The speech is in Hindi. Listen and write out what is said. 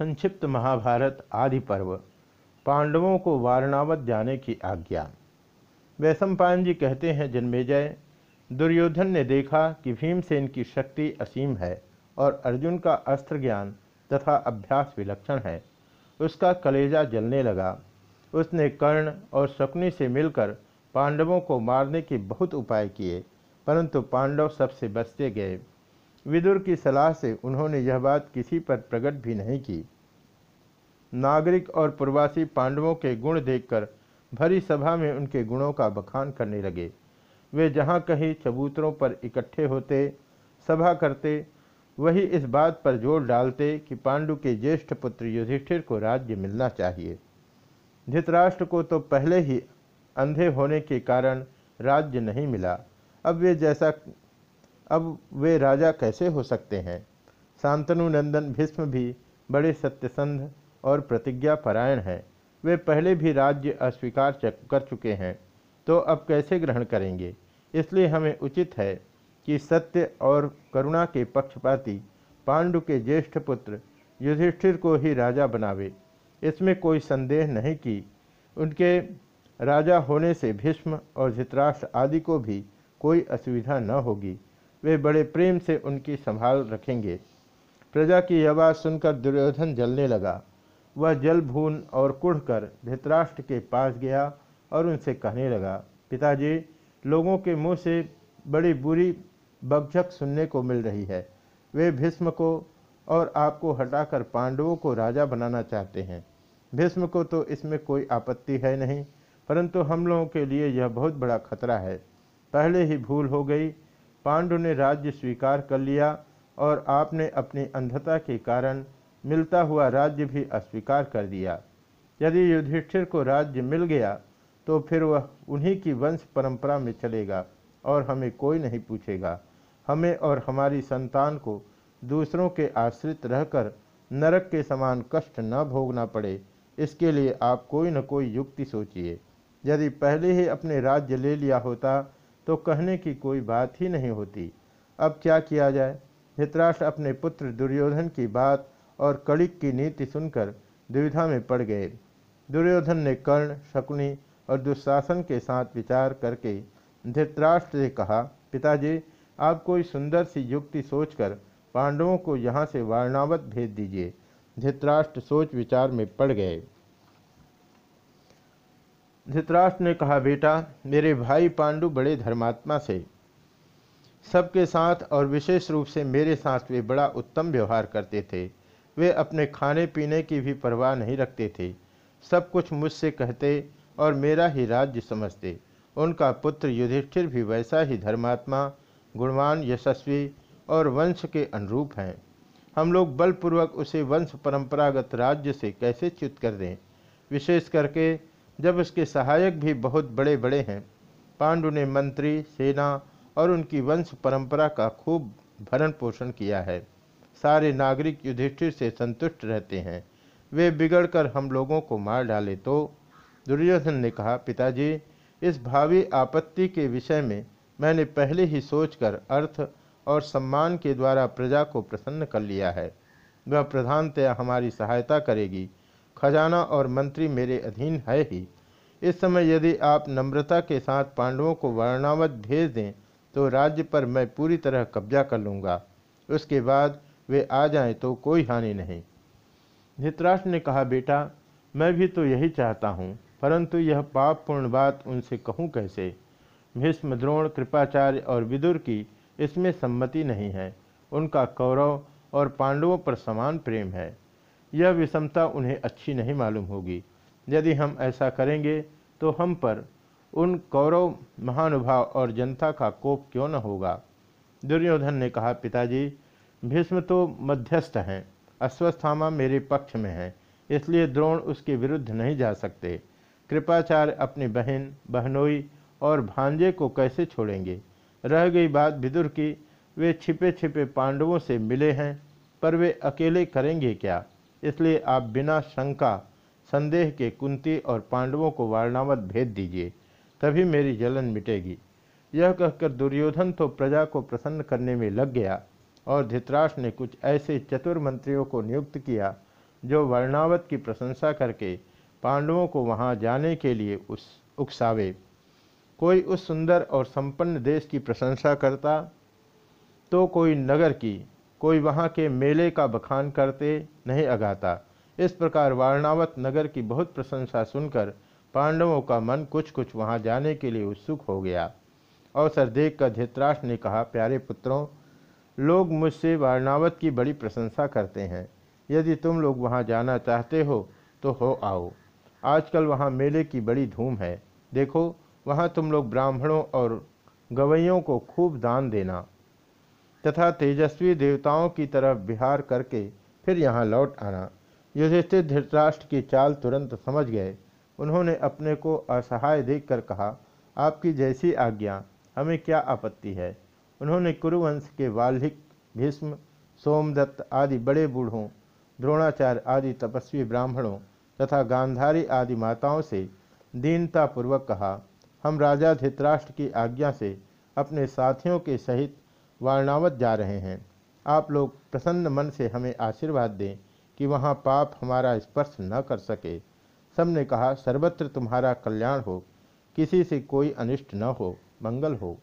संक्षिप्त महाभारत आदि पर्व पांडवों को वारणावत जाने की आज्ञा। वैशंपायन जी कहते हैं, जन्मेजय, दुर्योधन ने देखा कि भीमसेन की शक्ति असीम है और अर्जुन का अस्त्र ज्ञान तथा अभ्यास विलक्षण है। उसका कलेजा जलने लगा। उसने कर्ण और शकुनी से मिलकर पांडवों को मारने के बहुत उपाय किए, परंतु पांडव सबसे बचते गए। विदुर की सलाह से उन्होंने यह बात किसी पर प्रकट भी नहीं की। नागरिक और प्रवासी पांडवों के गुण देखकर भरी सभा में उनके गुणों का बखान करने लगे। वे जहाँ कहीं चबूतरों पर इकट्ठे होते, सभा करते, वही इस बात पर ज़ोर डालते कि पांडु के ज्येष्ठ पुत्र युधिष्ठिर को राज्य मिलना चाहिए। धृतराष्ट्र को तो पहले ही अंधे होने के कारण राज्य नहीं मिला। अब वे जैसा, अब वे राजा कैसे हो सकते हैं? शांतनु नंदन, भीष्म भी बड़े सत्यसंध और प्रतिज्ञा परायण हैं। वे पहले भी राज्य अस्वीकार कर चुके हैं तो अब कैसे ग्रहण करेंगे? इसलिए हमें उचित है कि सत्य और करुणा के पक्षपाती, पांडु के ज्येष्ठ पुत्र युधिष्ठिर को ही राजा बनावे। इसमें कोई संदेह नहीं कि उनके राजा होने से भीष्म और धृतराष्ट्र आदि को भी कोई असुविधा न होगी। वे बड़े प्रेम से उनकी संभाल रखेंगे। प्रजा की बात सुनकर दुर्योधन जलने लगा। वह जल भून और कुढ़ कर धृतराष्ट्र के पास गया और उनसे कहने लगा, पिताजी, लोगों के मुँह से बड़ी बुरी बगझक सुनने को मिल रही है। वे भीष्म को और आपको हटाकर पांडवों को राजा बनाना चाहते हैं। भीष्म को तो इसमें कोई आपत्ति है नहीं, परंतु हम लोगों के लिए यह बहुत बड़ा खतरा है। पहले ही भूल हो गई, पांडु ने राज्य स्वीकार कर लिया और आपने अपनी अंधता के कारण मिलता हुआ राज्य भी अस्वीकार कर दिया। यदि युधिष्ठिर को राज्य मिल गया तो फिर वह उन्हीं की वंश परंपरा में चलेगा और हमें कोई नहीं पूछेगा। हमें और हमारी संतान को दूसरों के आश्रित रहकर नरक के समान कष्ट न भोगना पड़े, इसके लिए आप कोई न कोई युक्ति सोचिए। यदि पहले ही अपने राज्य ले लिया होता तो कहने की कोई बात ही नहीं होती। अब क्या किया जाए? धृतराष्ट्र अपने पुत्र दुर्योधन की बात और कड़िक की नीति सुनकर दुविधा में पड़ गए। दुर्योधन ने कर्ण, शकुनी और दुशासन के साथ विचार करके धृतराष्ट्र से कहा, पिताजी, आप कोई सुंदर सी युक्ति सोचकर पांडवों को यहाँ से वारणावत भेज दीजिए। धृतराष्ट्र सोच विचार में पड़ गए। धृतराष्ट्र ने कहा, बेटा, मेरे भाई पांडु बड़े धर्मात्मा से। सबके साथ और विशेष रूप से मेरे साथ वे बड़ा उत्तम व्यवहार करते थे। वे अपने खाने पीने की भी परवाह नहीं रखते थे। सब कुछ मुझसे कहते और मेरा ही राज्य समझते। उनका पुत्र युधिष्ठिर भी वैसा ही धर्मात्मा, गुणवान, यशस्वी और वंश के अनुरूप हैं। हम लोग बलपूर्वक उसे वंश परंपरागत राज्य से कैसे च्युत कर दें? विशेष करके जब उसके सहायक भी बहुत बड़े बड़े हैं। पांडु ने मंत्री, सेना और उनकी वंश परंपरा का खूब भरण पोषण किया है। सारे नागरिक युधिष्ठिर से संतुष्ट रहते हैं। वे बिगड़कर हम लोगों को मार डाले तो? दुर्योधन ने कहा, पिताजी, इस भावी आपत्ति के विषय में मैंने पहले ही सोचकर अर्थ और सम्मान के द्वारा प्रजा को प्रसन्न कर लिया है। वह प्रधानतया हमारी सहायता करेगी। खजाना और मंत्री मेरे अधीन है ही। इस समय यदि आप नम्रता के साथ पांडवों को वर्णावत भेज दें तो राज्य पर मैं पूरी तरह कब्जा कर लूँगा। उसके बाद वे आ जाएँ तो कोई हानि नहीं। धृतराष्ट्र ने कहा, बेटा, मैं भी तो यही चाहता हूँ, परंतु यह पापपूर्ण बात उनसे कहूँ कैसे? भीष्म, द्रोण, कृपाचार्य और विदुर की इसमें सम्मति नहीं है। उनका कौरव और पांडवों पर समान प्रेम है। यह विषमता उन्हें अच्छी नहीं मालूम होगी। यदि हम ऐसा करेंगे तो हम पर उन कौरव महानुभाव और जनता का कोप क्यों न होगा? दुर्योधन ने कहा, पिताजी भीष्म तो मध्यस्थ हैं, अश्वस्थामा मेरे पक्ष में है, इसलिए द्रोण उसके विरुद्ध नहीं जा सकते। कृपाचार्य अपनी बहन, बहनोई और भांजे को कैसे छोड़ेंगे? रह गई बात विदुर की, वे छिपे छिपे पांडवों से मिले हैं, पर वे अकेले करेंगे क्या? इसलिए आप बिना शंका, संदेह के कुंती और पांडवों को वारणावत भेज दीजिए, तभी मेरी जलन मिटेगी। यह कहकर दुर्योधन तो प्रजा को प्रसन्न करने में लग गया। और धृतराष्ट्र ने कुछ ऐसे चतुर मंत्रियों को नियुक्त किया, जो वर्णावत की प्रशंसा करके पांडवों को वहाँ जाने के लिए उस, उकसावे। कोई उस सुंदर और संपन्न देश की प्रशंसा करता? तो कोई नगर की, कोई वहाँ के मेले का बखान करते नहीं अगाता। इस प्रकार वारणावत नगर की बहुत प्रशंसा सुनकर पांडवों का मन कुछ कुछ वहाँ जाने के लिए उत्सुक हो गया। अवसर देख कर धृतराष्ट्र ने कहा, प्यारे पुत्रों लोग मुझसे वारणावत की बड़ी प्रशंसा करते हैं। यदि तुम लोग वहाँ जाना चाहते हो तो हो आओ। आजकल वहाँ मेले की बड़ी धूम है। देखो, वहाँ तुम लोग ब्राह्मणों और गवैयों को खूब दान देना तथा तेजस्वी देवताओं की तरफ़ बिहार करके फिर यहाँ लौट आना। युधिष्ठिर धृतराष्ट्र की चाल तुरंत समझ गए। उन्होंने अपने को असहाय देखकर कहा, आपकी जैसी आज्ञा, हमें क्या आपत्ति है? उन्होंने कुरुवंश के वाल्हिक भीष्म, सोमदत्त आदि बड़े बूढ़ों, द्रोणाचार्य आदि तपस्वी ब्राह्मणों तथा गांधारी आदि माताओं से दीनतापूर्वक कहा, हम राजा धृतराष्ट्र की आज्ञा से अपने साथियों के सहित वारणावत जा रहे हैं। आप लोग प्रसन्न मन से हमें आशीर्वाद दें कि वहाँ पाप हमारा स्पर्श न कर सके। सबने कहा, सर्वत्र तुम्हारा कल्याण हो, किसी से कोई अनिष्ट न हो, मंगल हो।